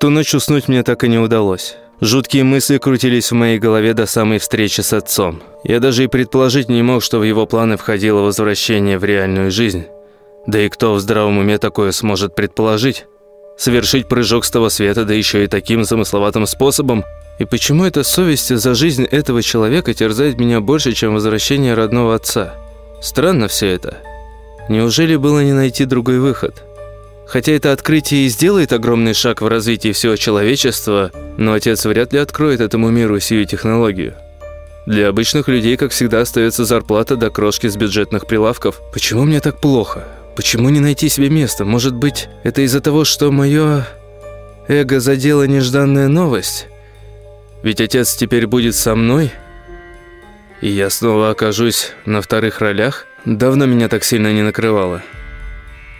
ту ночь уснуть мне так и не удалось. Жуткие мысли крутились в моей голове до самой встречи с отцом. Я даже и предположить не мог, что в его планы входило возвращение в реальную жизнь. Да и кто в здравом уме такое сможет предположить? Совершить прыжок с того света, да еще и таким замысловатым способом? И почему эта совесть за жизнь этого человека терзает меня больше, чем возвращение родного отца? Странно все это. Неужели было не найти другой выход? Хотя это открытие и сделает огромный шаг в развитии всего человечества, но отец вряд ли откроет этому миру сию технологию. Для обычных людей, как всегда, остается зарплата до крошки с бюджетных прилавков. Почему мне так плохо? Почему не найти себе место? Может быть, это из-за того, что мое эго задела нежданная новость? Ведь отец теперь будет со мной, и я снова окажусь на вторых ролях? Давно меня так сильно не накрывало.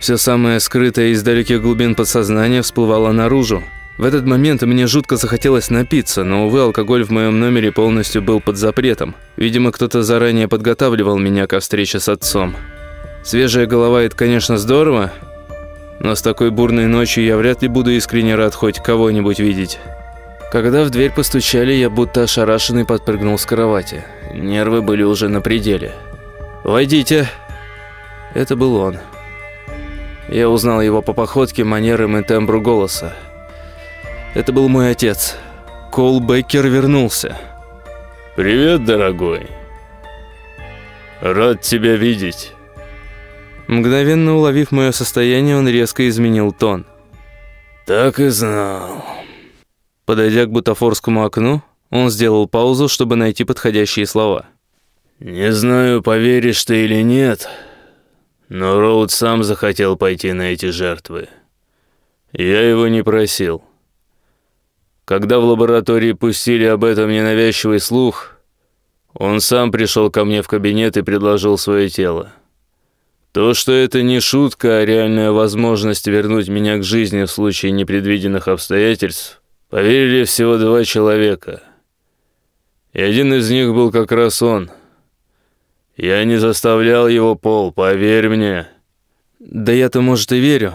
Все самое скрытое из далеких глубин подсознания всплывало наружу. В этот момент мне жутко захотелось напиться, но, увы, алкоголь в моем номере полностью был под запретом. Видимо, кто-то заранее подготавливал меня ко встрече с отцом. Свежая голова – это, конечно, здорово, но с такой бурной ночью я вряд ли буду искренне рад хоть кого-нибудь видеть. Когда в дверь постучали, я будто ошарашенный подпрыгнул с кровати. Нервы были уже на пределе. «Войдите!» Это был он. Я узнал его по походке, манерам и тембру голоса. Это был мой отец. Кол Беккер вернулся. «Привет, дорогой. Рад тебя видеть». Мгновенно уловив мое состояние, он резко изменил тон. «Так и знал». Подойдя к бутафорскому окну, он сделал паузу, чтобы найти подходящие слова. «Не знаю, поверишь ты или нет, но Роуд сам захотел пойти на эти жертвы. Я его не просил. Когда в лаборатории пустили об этом ненавязчивый слух, он сам пришел ко мне в кабинет и предложил свое тело. То, что это не шутка, а реальная возможность вернуть меня к жизни в случае непредвиденных обстоятельств, поверили всего два человека. И один из них был как раз он — я не заставлял его, Пол, поверь мне. Да я-то, может, и верю.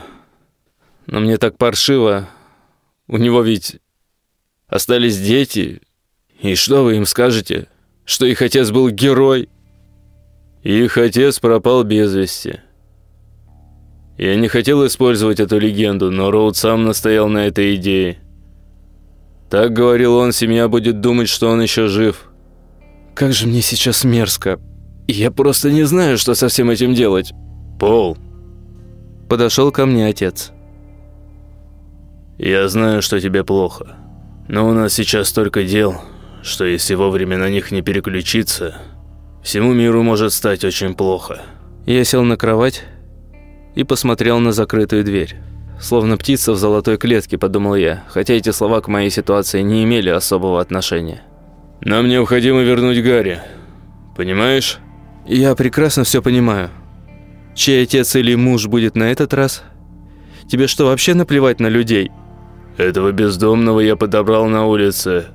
Но мне так паршиво. У него ведь остались дети. И что вы им скажете? Что их отец был герой? Их отец пропал без вести. Я не хотел использовать эту легенду, но Роуд сам настоял на этой идее. Так говорил он, семья будет думать, что он еще жив. Как же мне сейчас мерзко. «Я просто не знаю, что со всем этим делать». «Пол». Подошел ко мне отец. «Я знаю, что тебе плохо. Но у нас сейчас столько дел, что если вовремя на них не переключиться, всему миру может стать очень плохо». Я сел на кровать и посмотрел на закрытую дверь. Словно птица в золотой клетке, подумал я, хотя эти слова к моей ситуации не имели особого отношения. «Нам необходимо вернуть Гарри. Понимаешь?» «Я прекрасно все понимаю. Чей отец или муж будет на этот раз? Тебе что, вообще наплевать на людей?» «Этого бездомного я подобрал на улице.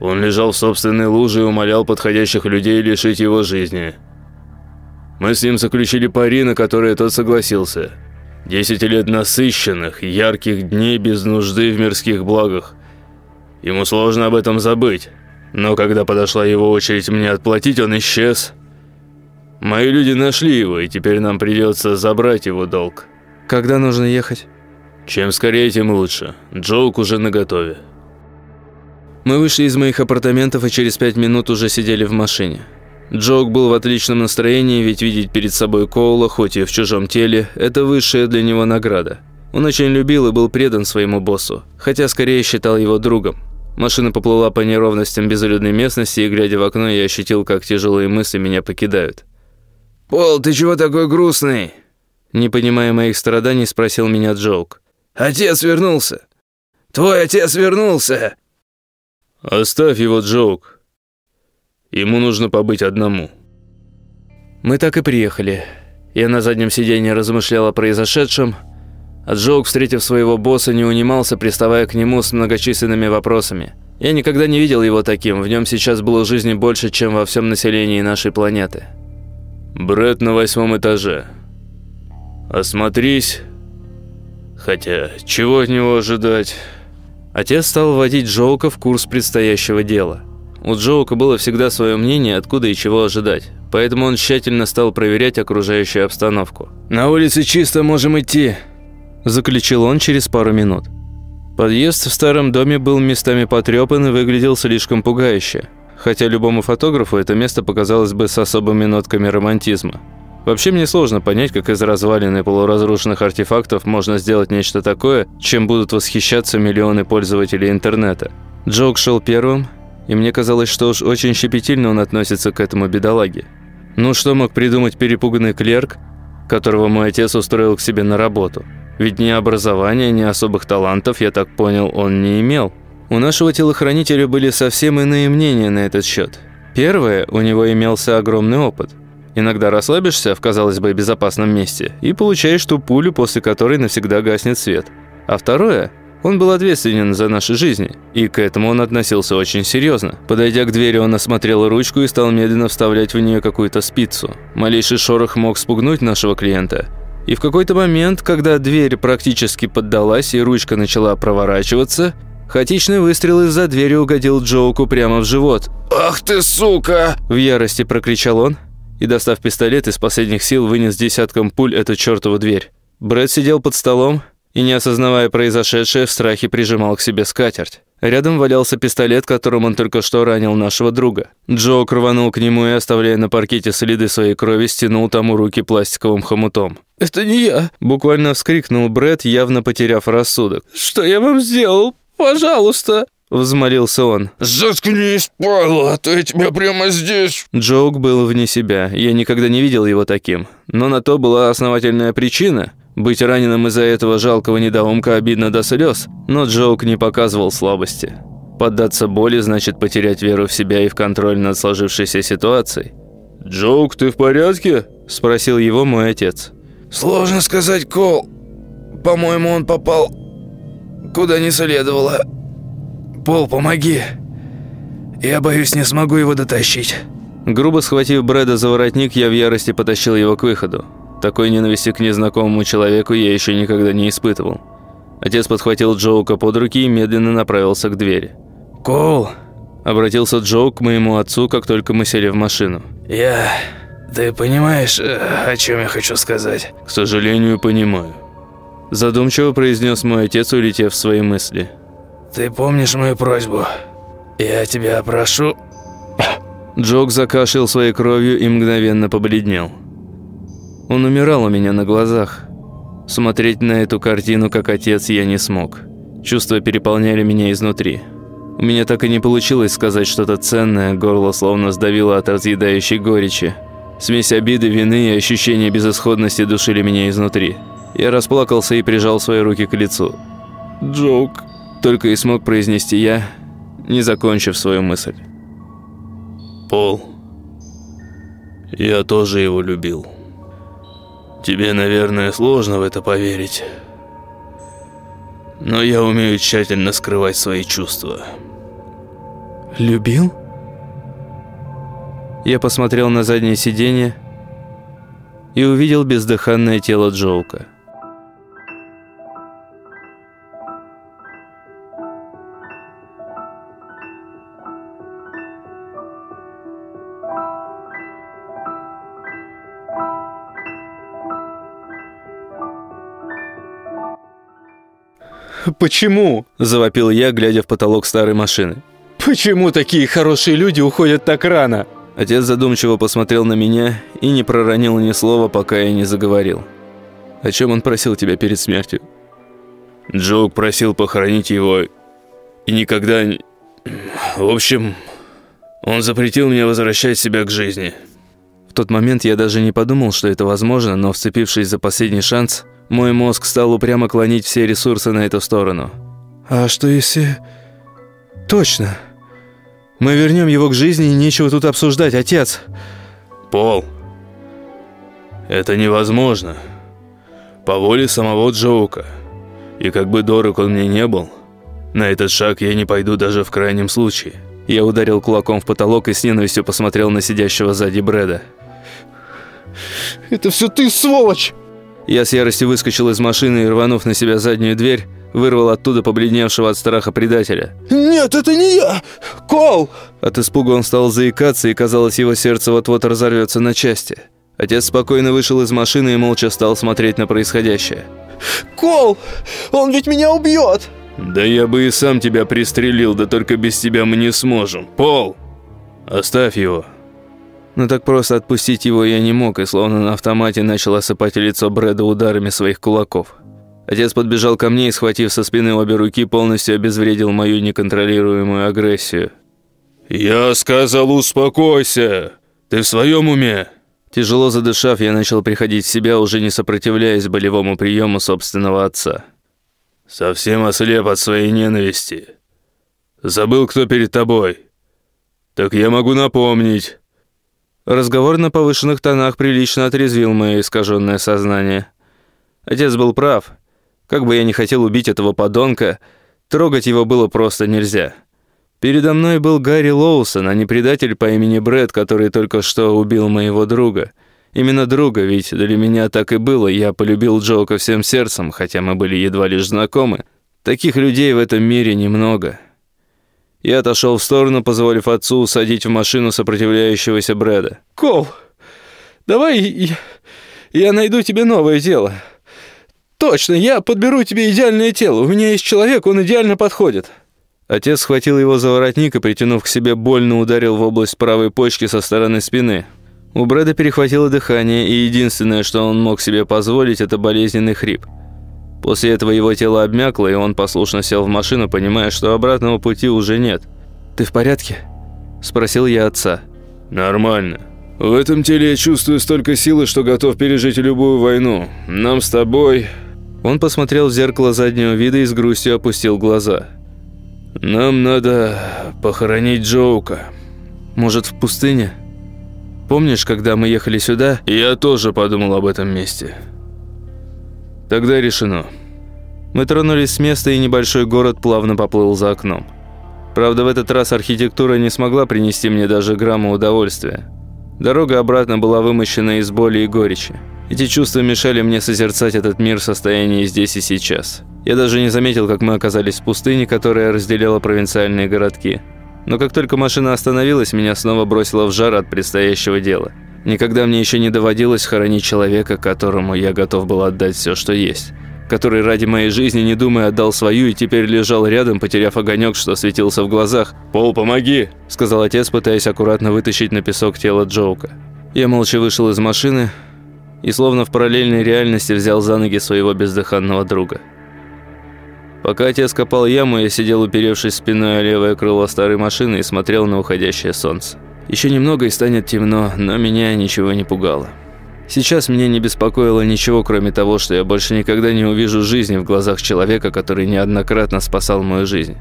Он лежал в собственной луже и умолял подходящих людей лишить его жизни. Мы с ним заключили пари, на которые тот согласился. Десять лет насыщенных, ярких дней без нужды в мирских благах. Ему сложно об этом забыть. Но когда подошла его очередь мне отплатить, он исчез». Мои люди нашли его, и теперь нам придется забрать его долг. Когда нужно ехать? Чем скорее, тем лучше. Джоук уже наготове. Мы вышли из моих апартаментов и через пять минут уже сидели в машине. Джоук был в отличном настроении, ведь видеть перед собой Коула, хоть и в чужом теле, это высшая для него награда. Он очень любил и был предан своему боссу, хотя скорее считал его другом. Машина поплыла по неровностям безлюдной местности, и, глядя в окно, я ощутил, как тяжелые мысли меня покидают. «Пол, ты чего такой грустный?» Не понимая моих страданий, спросил меня Джоук. «Отец вернулся! Твой отец вернулся!» «Оставь его, Джоук. Ему нужно побыть одному». Мы так и приехали. Я на заднем сиденье размышлял о произошедшем, а Джоук, встретив своего босса, не унимался, приставая к нему с многочисленными вопросами. Я никогда не видел его таким, в нем сейчас было жизни больше, чем во всем населении нашей планеты. Бред на восьмом этаже. Осмотрись. Хотя, чего от него ожидать? Отец стал вводить Джоука в курс предстоящего дела. У Джоука было всегда свое мнение, откуда и чего ожидать, поэтому он тщательно стал проверять окружающую обстановку. «На улице чисто, можем идти», – заключил он через пару минут. Подъезд в старом доме был местами потрепан и выглядел слишком пугающе, хотя любому фотографу это место показалось бы с особыми нотками романтизма. Вообще мне сложно понять, как из развалин и полуразрушенных артефактов можно сделать нечто такое, чем будут восхищаться миллионы пользователей интернета. Джок шел первым, и мне казалось, что уж очень щепетильно он относится к этому бедолаге. Ну что мог придумать перепуганный клерк, которого мой отец устроил к себе на работу? Ведь ни образования, ни особых талантов, я так понял, он не имел. У нашего телохранителя были совсем иные мнения на этот счет. Первое, у него имелся огромный опыт – Иногда расслабишься в, казалось бы, безопасном месте и получаешь ту пулю, после которой навсегда гаснет свет. А второе – он был ответственен за наши жизни, и к этому он относился очень серьезно. Подойдя к двери, он осмотрел ручку и стал медленно вставлять в нее какую-то спицу. Малейший шорох мог спугнуть нашего клиента. И в какой-то момент, когда дверь практически поддалась и ручка начала проворачиваться, хаотичный выстрел из-за двери угодил Джоуку прямо в живот. «Ах ты, сука!» – в ярости прокричал он и, достав пистолет, из последних сил вынес десятком пуль эту чертову дверь. Брэд сидел под столом и, не осознавая произошедшее, в страхе прижимал к себе скатерть. Рядом валялся пистолет, которым он только что ранил нашего друга. Джо рванул к нему и, оставляя на паркете следы своей крови, стянул тому руки пластиковым хомутом. «Это не я!» – буквально вскрикнул Брэд, явно потеряв рассудок. «Что я вам сделал? Пожалуйста!» Взмолился он. «Заткнись, Павла, а то я тебя прямо здесь...» Джоук был вне себя. Я никогда не видел его таким. Но на то была основательная причина. Быть раненым из-за этого жалкого недоумка обидно до слез. Но Джоук не показывал слабости. Поддаться боли значит потерять веру в себя и в контроль над сложившейся ситуацией. «Джоук, ты в порядке?» – спросил его мой отец. «Сложно сказать, Кол. По-моему, он попал куда не следовало». «Пол, помоги! Я боюсь, не смогу его дотащить». Грубо схватив Брэда за воротник, я в ярости потащил его к выходу. Такой ненависти к незнакомому человеку я еще никогда не испытывал. Отец подхватил Джоука под руки и медленно направился к двери. «Коул!» – обратился Джоу к моему отцу, как только мы сели в машину. «Я... Ты понимаешь, э, о чем я хочу сказать?» «К сожалению, понимаю». Задумчиво произнес мой отец, улетев в свои мысли. «Ты помнишь мою просьбу? Я тебя прошу...» Джок закашлял своей кровью и мгновенно побледнел. Он умирал у меня на глазах. Смотреть на эту картину, как отец, я не смог. Чувства переполняли меня изнутри. У меня так и не получилось сказать что-то ценное, горло словно сдавило от разъедающей горечи. Смесь обиды, вины и ощущения безысходности душили меня изнутри. Я расплакался и прижал свои руки к лицу. «Джок, только и смог произнести я, не закончив свою мысль. «Пол, я тоже его любил. Тебе, наверное, сложно в это поверить. Но я умею тщательно скрывать свои чувства». «Любил?» Я посмотрел на заднее сиденье и увидел бездыханное тело Джоука. «Почему?» – завопил я, глядя в потолок старой машины. «Почему такие хорошие люди уходят так рано?» Отец задумчиво посмотрел на меня и не проронил ни слова, пока я не заговорил. «О чем он просил тебя перед смертью?» Джоук просил похоронить его и никогда... В общем, он запретил мне возвращать себя к жизни. В тот момент я даже не подумал, что это возможно, но вцепившись за последний шанс, мой мозг стал упрямо клонить все ресурсы на эту сторону. «А что если...» «Точно. Мы вернем его к жизни, и нечего тут обсуждать, отец». «Пол, это невозможно. По воле самого Джоука. И как бы дорог он мне не был, на этот шаг я не пойду даже в крайнем случае». Я ударил кулаком в потолок и с ненавистью посмотрел на сидящего сзади Брэда. «Это все ты, сволочь!» Я с яростью выскочил из машины и, рванув на себя заднюю дверь, Вырвал оттуда побледневшего от страха предателя. «Нет, это не я! Кол!» От испуга он стал заикаться, и казалось, его сердце вот-вот разорвется на части. Отец спокойно вышел из машины и молча стал смотреть на происходящее. «Кол! Он ведь меня убьет!» «Да я бы и сам тебя пристрелил, да только без тебя мы не сможем. Пол! Оставь его!» Но так просто отпустить его я не мог, и словно на автомате начал осыпать лицо Брэда ударами своих кулаков. Отец подбежал ко мне и, схватив со спины обе руки, полностью обезвредил мою неконтролируемую агрессию. «Я сказал, успокойся! Ты в своем уме?» Тяжело задышав, я начал приходить в себя, уже не сопротивляясь болевому приему собственного отца. «Совсем ослеп от своей ненависти. Забыл, кто перед тобой. Так я могу напомнить». Разговор на повышенных тонах прилично отрезвил мое искаженное сознание. Отец был прав. Как бы я ни хотел убить этого подонка, трогать его было просто нельзя. Передо мной был Гарри Лоусон, а не предатель по имени Брэд, который только что убил моего друга. Именно друга, ведь для меня так и было. Я полюбил Джоука всем сердцем, хотя мы были едва лишь знакомы. Таких людей в этом мире немного. Я отошел в сторону, позволив отцу усадить в машину сопротивляющегося Брэда. «Кол, давай я, я найду тебе новое дело. Точно, я подберу тебе идеальное тело. У меня есть человек, он идеально подходит». Отец схватил его за воротник и, притянув к себе, больно ударил в область правой почки со стороны спины. У Брэда перехватило дыхание, и единственное, что он мог себе позволить, это болезненный хрип. После этого его тело обмякло, и он послушно сел в машину, понимая, что обратного пути уже нет. «Ты в порядке?» – спросил я отца. «Нормально. В этом теле я чувствую столько силы, что готов пережить любую войну. Нам с тобой...» Он посмотрел в зеркало заднего вида и с грустью опустил глаза. «Нам надо похоронить Джоука». «Может, в пустыне? Помнишь, когда мы ехали сюда?» «Я тоже подумал об этом месте». «Тогда решено». Мы тронулись с места, и небольшой город плавно поплыл за окном. Правда, в этот раз архитектура не смогла принести мне даже грамма удовольствия. Дорога обратно была вымощена из боли и горечи. Эти чувства мешали мне созерцать этот мир в состоянии здесь и сейчас. Я даже не заметил, как мы оказались в пустыне, которая разделяла провинциальные городки. Но как только машина остановилась, меня снова бросило в жар от предстоящего дела. Никогда мне еще не доводилось хоронить человека, которому я готов был отдать все, что есть. Который ради моей жизни, не думая, отдал свою и теперь лежал рядом, потеряв огонек, что светился в глазах. «Пол, помоги!» – сказал отец, пытаясь аккуратно вытащить на песок тело Джоука. Я молча вышел из машины и словно в параллельной реальности взял за ноги своего бездыханного друга. Пока отец копал яму, я сидел, уперевшись спиной о левое крыло старой машины и смотрел на уходящее солнце. Еще немного и станет темно, но меня ничего не пугало. Сейчас меня не беспокоило ничего, кроме того, что я больше никогда не увижу жизни в глазах человека, который неоднократно спасал мою жизнь.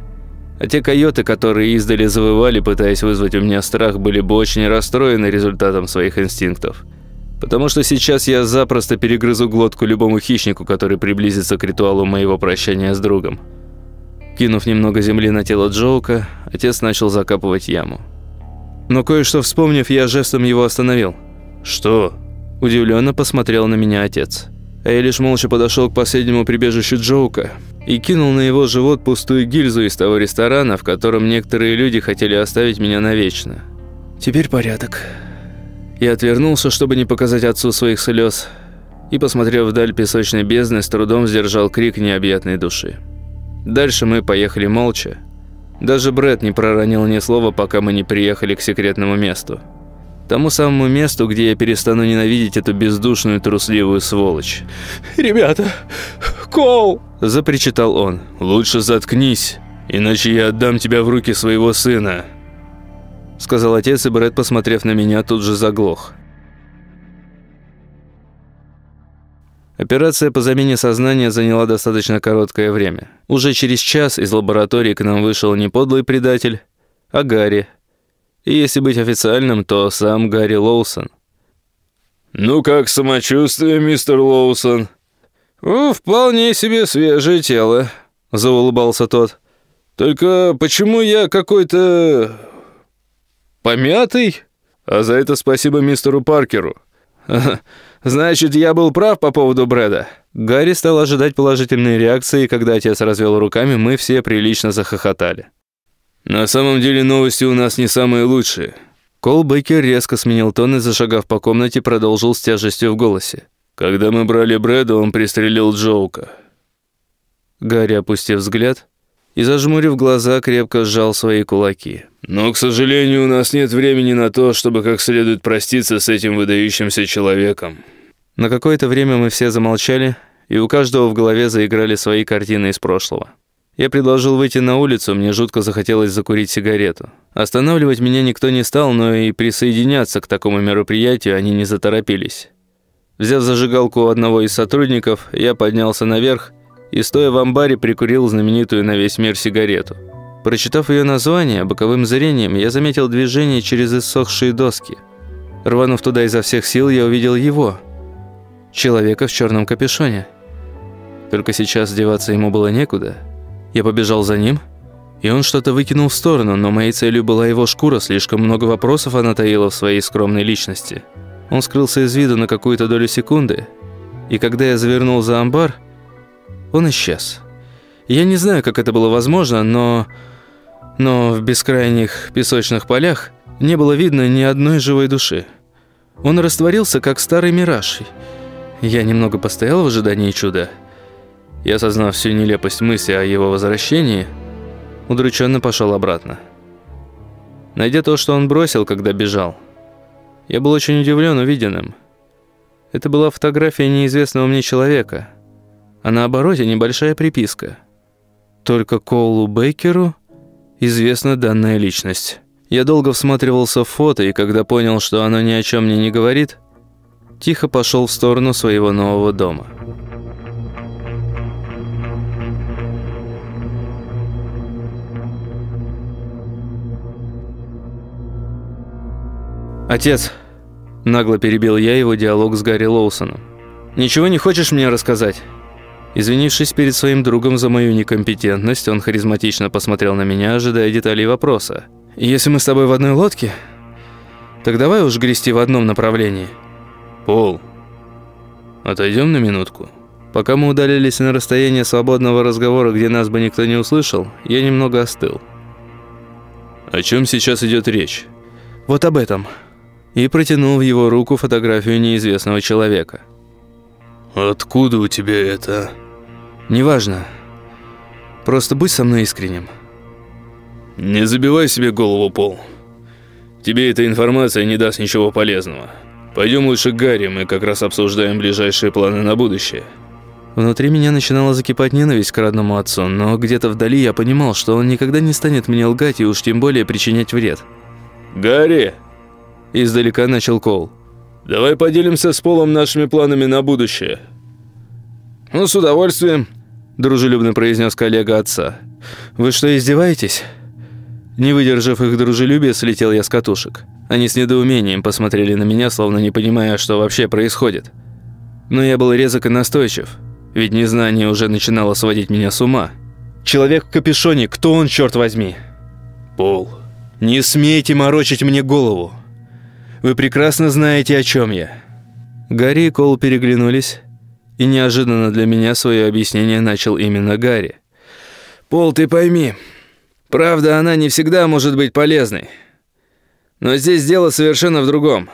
А те койоты, которые издали завывали, пытаясь вызвать у меня страх, были бы очень расстроены результатом своих инстинктов. Потому что сейчас я запросто перегрызу глотку любому хищнику, который приблизится к ритуалу моего прощания с другом. Кинув немного земли на тело Джоука, отец начал закапывать яму. Но кое-что вспомнив, я жестом его остановил. «Что?» Удивленно посмотрел на меня отец. А я лишь молча подошел к последнему прибежищу Джоука и кинул на его живот пустую гильзу из того ресторана, в котором некоторые люди хотели оставить меня навечно. Теперь порядок. Я отвернулся, чтобы не показать отцу своих слез, и, посмотрев вдаль песочной бездны, с трудом сдержал крик необъятной души. Дальше мы поехали молча. Даже Брэд не проронил ни слова, пока мы не приехали к секретному месту. Тому самому месту, где я перестану ненавидеть эту бездушную трусливую сволочь. «Ребята, Коул!» – запричитал он. «Лучше заткнись, иначе я отдам тебя в руки своего сына», – сказал отец, и Брэд, посмотрев на меня, тут же заглох. Операция по замене сознания заняла достаточно короткое время. Уже через час из лаборатории к нам вышел не подлый предатель, а Гарри. И если быть официальным, то сам Гарри Лоусон. «Ну как самочувствие, мистер Лоусон?» «О, вполне себе свежее тело», — заулыбался тот. «Только почему я какой-то... помятый?» «А за это спасибо мистеру Паркеру». «Значит, я был прав по поводу Брэда?» Гарри стал ожидать положительной реакции, когда отец развел руками, мы все прилично захохотали. «На самом деле новости у нас не самые лучшие». Кол Бейкер резко сменил тон и, зашагав по комнате, продолжил с тяжестью в голосе. «Когда мы брали Брэда, он пристрелил Джоука». Гарри, опустив взгляд и, зажмурив глаза, крепко сжал свои кулаки. «Но, к сожалению, у нас нет времени на то, чтобы как следует проститься с этим выдающимся человеком». На какое-то время мы все замолчали, и у каждого в голове заиграли свои картины из прошлого. Я предложил выйти на улицу, мне жутко захотелось закурить сигарету. Останавливать меня никто не стал, но и присоединяться к такому мероприятию они не заторопились. Взяв зажигалку у одного из сотрудников, я поднялся наверх и, стоя в амбаре, прикурил знаменитую на весь мир сигарету. Прочитав ее название, боковым зрением я заметил движение через иссохшие доски. Рванув туда изо всех сил, я увидел его, человека в черном капюшоне. Только сейчас деваться ему было некуда – я побежал за ним, и он что-то выкинул в сторону, но моей целью была его шкура, слишком много вопросов она таила в своей скромной личности. Он скрылся из виду на какую-то долю секунды, и когда я завернул за амбар, он исчез. Я не знаю, как это было возможно, но... Но в бескрайних песочных полях не было видно ни одной живой души. Он растворился, как старый мираж. Я немного постоял в ожидании чуда – и, осознав всю нелепость мысли о его возвращении, удрученно пошел обратно. Найдя то, что он бросил, когда бежал, я был очень удивлен увиденным. Это была фотография неизвестного мне человека, а на обороте небольшая приписка. Только Коулу Бейкеру известна данная личность. Я долго всматривался в фото, и когда понял, что оно ни о чем мне не говорит, тихо пошел в сторону своего нового дома. «Отец!» – нагло перебил я его диалог с Гарри Лоусоном. «Ничего не хочешь мне рассказать?» Извинившись перед своим другом за мою некомпетентность, он харизматично посмотрел на меня, ожидая деталей вопроса. «Если мы с тобой в одной лодке, так давай уж грести в одном направлении». «Пол, отойдем на минутку?» Пока мы удалились на расстояние свободного разговора, где нас бы никто не услышал, я немного остыл. «О чем сейчас идет речь?» «Вот об этом», и протянул в его руку фотографию неизвестного человека. «Откуда у тебя это?» «Неважно. Просто будь со мной искренним». «Не забивай себе голову, Пол. Тебе эта информация не даст ничего полезного. Пойдем лучше к Гарри, мы как раз обсуждаем ближайшие планы на будущее». Внутри меня начинала закипать ненависть к родному отцу, но где-то вдали я понимал, что он никогда не станет мне лгать и уж тем более причинять вред. «Гарри!» Издалека начал Кол. «Давай поделимся с Полом нашими планами на будущее». «Ну, с удовольствием», – дружелюбно произнес коллега отца. «Вы что, издеваетесь?» Не выдержав их дружелюбия, слетел я с катушек. Они с недоумением посмотрели на меня, словно не понимая, что вообще происходит. Но я был резок и настойчив, ведь незнание уже начинало сводить меня с ума. «Человек в капюшоне, кто он, черт возьми?» «Пол». «Не смейте морочить мне голову!» Вы прекрасно знаете, о чем я». Гарри и Кол переглянулись, и неожиданно для меня свое объяснение начал именно Гарри. «Пол, ты пойми, правда, она не всегда может быть полезной. Но здесь дело совершенно в другом.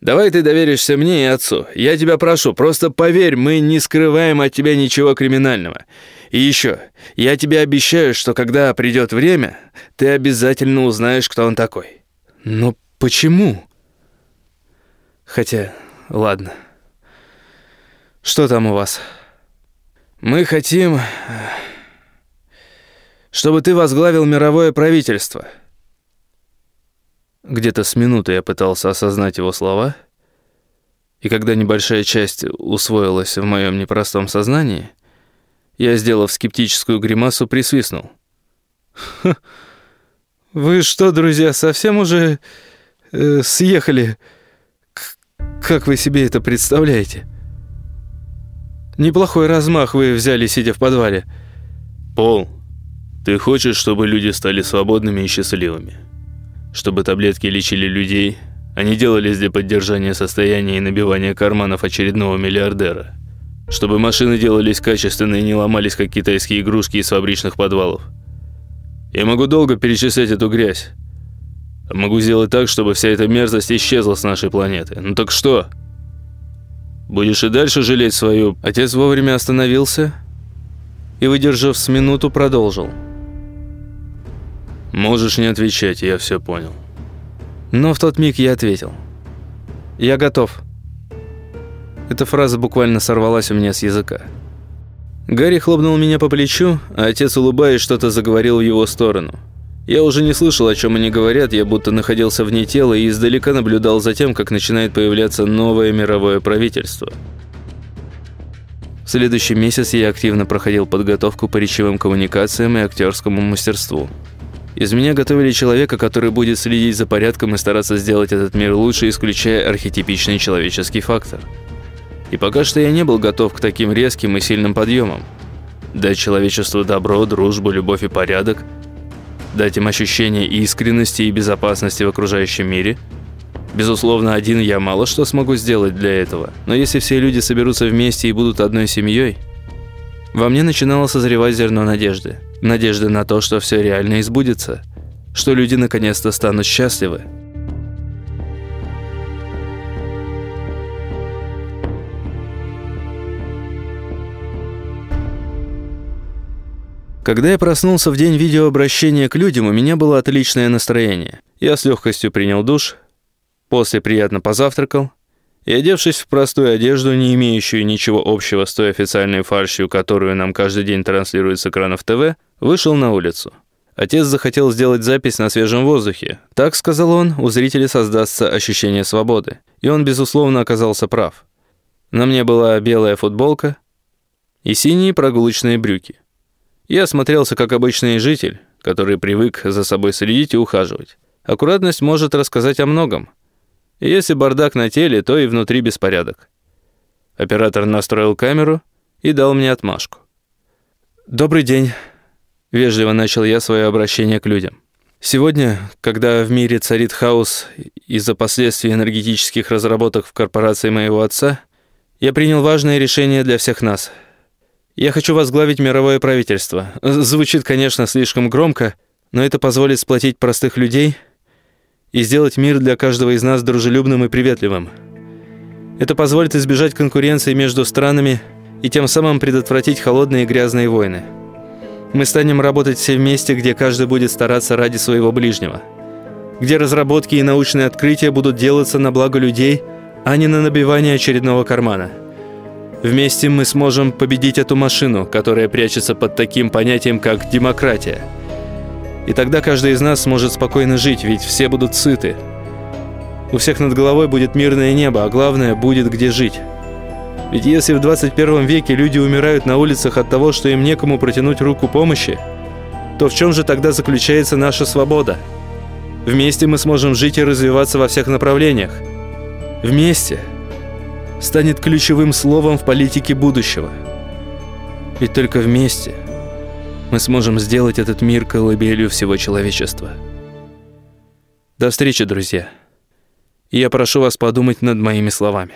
Давай ты доверишься мне и отцу. Я тебя прошу, просто поверь, мы не скрываем от тебя ничего криминального. И еще, я тебе обещаю, что когда придет время, ты обязательно узнаешь, кто он такой». «Но почему?» Хотя, ладно. Что там у вас? Мы хотим, чтобы ты возглавил мировое правительство. Где-то с минуты я пытался осознать его слова, и когда небольшая часть усвоилась в моем непростом сознании, я, сделав скептическую гримасу, присвистнул. «Вы что, друзья, совсем уже э, съехали?» Как вы себе это представляете? Неплохой размах вы взяли, сидя в подвале. Пол, ты хочешь, чтобы люди стали свободными и счастливыми? Чтобы таблетки лечили людей, а не делались для поддержания состояния и набивания карманов очередного миллиардера? Чтобы машины делались качественные и не ломались, как китайские игрушки из фабричных подвалов. Я могу долго перечислять эту грязь. А могу сделать так, чтобы вся эта мерзость исчезла с нашей планеты. Ну так что? Будешь и дальше жалеть свою...» Отец вовремя остановился и, выдержав с минуту, продолжил. «Можешь не отвечать, я все понял». Но в тот миг я ответил. «Я готов». Эта фраза буквально сорвалась у меня с языка. Гарри хлопнул меня по плечу, а отец, улыбаясь, что-то заговорил в его сторону. Я уже не слышал, о чем они говорят, я будто находился вне тела и издалека наблюдал за тем, как начинает появляться новое мировое правительство. В следующий месяц я активно проходил подготовку по речевым коммуникациям и актерскому мастерству. Из меня готовили человека, который будет следить за порядком и стараться сделать этот мир лучше, исключая архетипичный человеческий фактор – и пока что я не был готов к таким резким и сильным подъемам. Дать человечеству добро, дружбу, любовь и порядок. Дать им ощущение искренности и безопасности в окружающем мире. Безусловно, один я мало что смогу сделать для этого. Но если все люди соберутся вместе и будут одной семьей, во мне начинало созревать зерно надежды. Надежды на то, что все реально избудется. Что люди наконец-то станут счастливы. Когда я проснулся в день видеообращения к людям, у меня было отличное настроение. Я с легкостью принял душ, после приятно позавтракал и, одевшись в простую одежду, не имеющую ничего общего с той официальной фальшью, которую нам каждый день транслируют с экранов ТВ, вышел на улицу. Отец захотел сделать запись на свежем воздухе. Так, сказал он, у зрителей создастся ощущение свободы. И он, безусловно, оказался прав. На мне была белая футболка и синие прогулочные брюки. Я смотрелся как обычный житель, который привык за собой следить и ухаживать. Аккуратность может рассказать о многом. Если бардак на теле, то и внутри беспорядок. Оператор настроил камеру и дал мне отмашку. «Добрый день», — вежливо начал я свое обращение к людям. «Сегодня, когда в мире царит хаос из-за последствий энергетических разработок в корпорации моего отца, я принял важное решение для всех нас — я хочу возглавить мировое правительство. Звучит, конечно, слишком громко, но это позволит сплотить простых людей и сделать мир для каждого из нас дружелюбным и приветливым. Это позволит избежать конкуренции между странами и тем самым предотвратить холодные и грязные войны. Мы станем работать все вместе, где каждый будет стараться ради своего ближнего. Где разработки и научные открытия будут делаться на благо людей, а не на набивание очередного кармана. Вместе мы сможем победить эту машину, которая прячется под таким понятием, как демократия. И тогда каждый из нас сможет спокойно жить, ведь все будут сыты. У всех над головой будет мирное небо, а главное, будет где жить. Ведь если в 21 веке люди умирают на улицах от того, что им некому протянуть руку помощи, то в чем же тогда заключается наша свобода? Вместе мы сможем жить и развиваться во всех направлениях. Вместе – станет ключевым словом в политике будущего. Ведь только вместе мы сможем сделать этот мир колыбелью всего человечества. До встречи, друзья. И я прошу вас подумать над моими словами.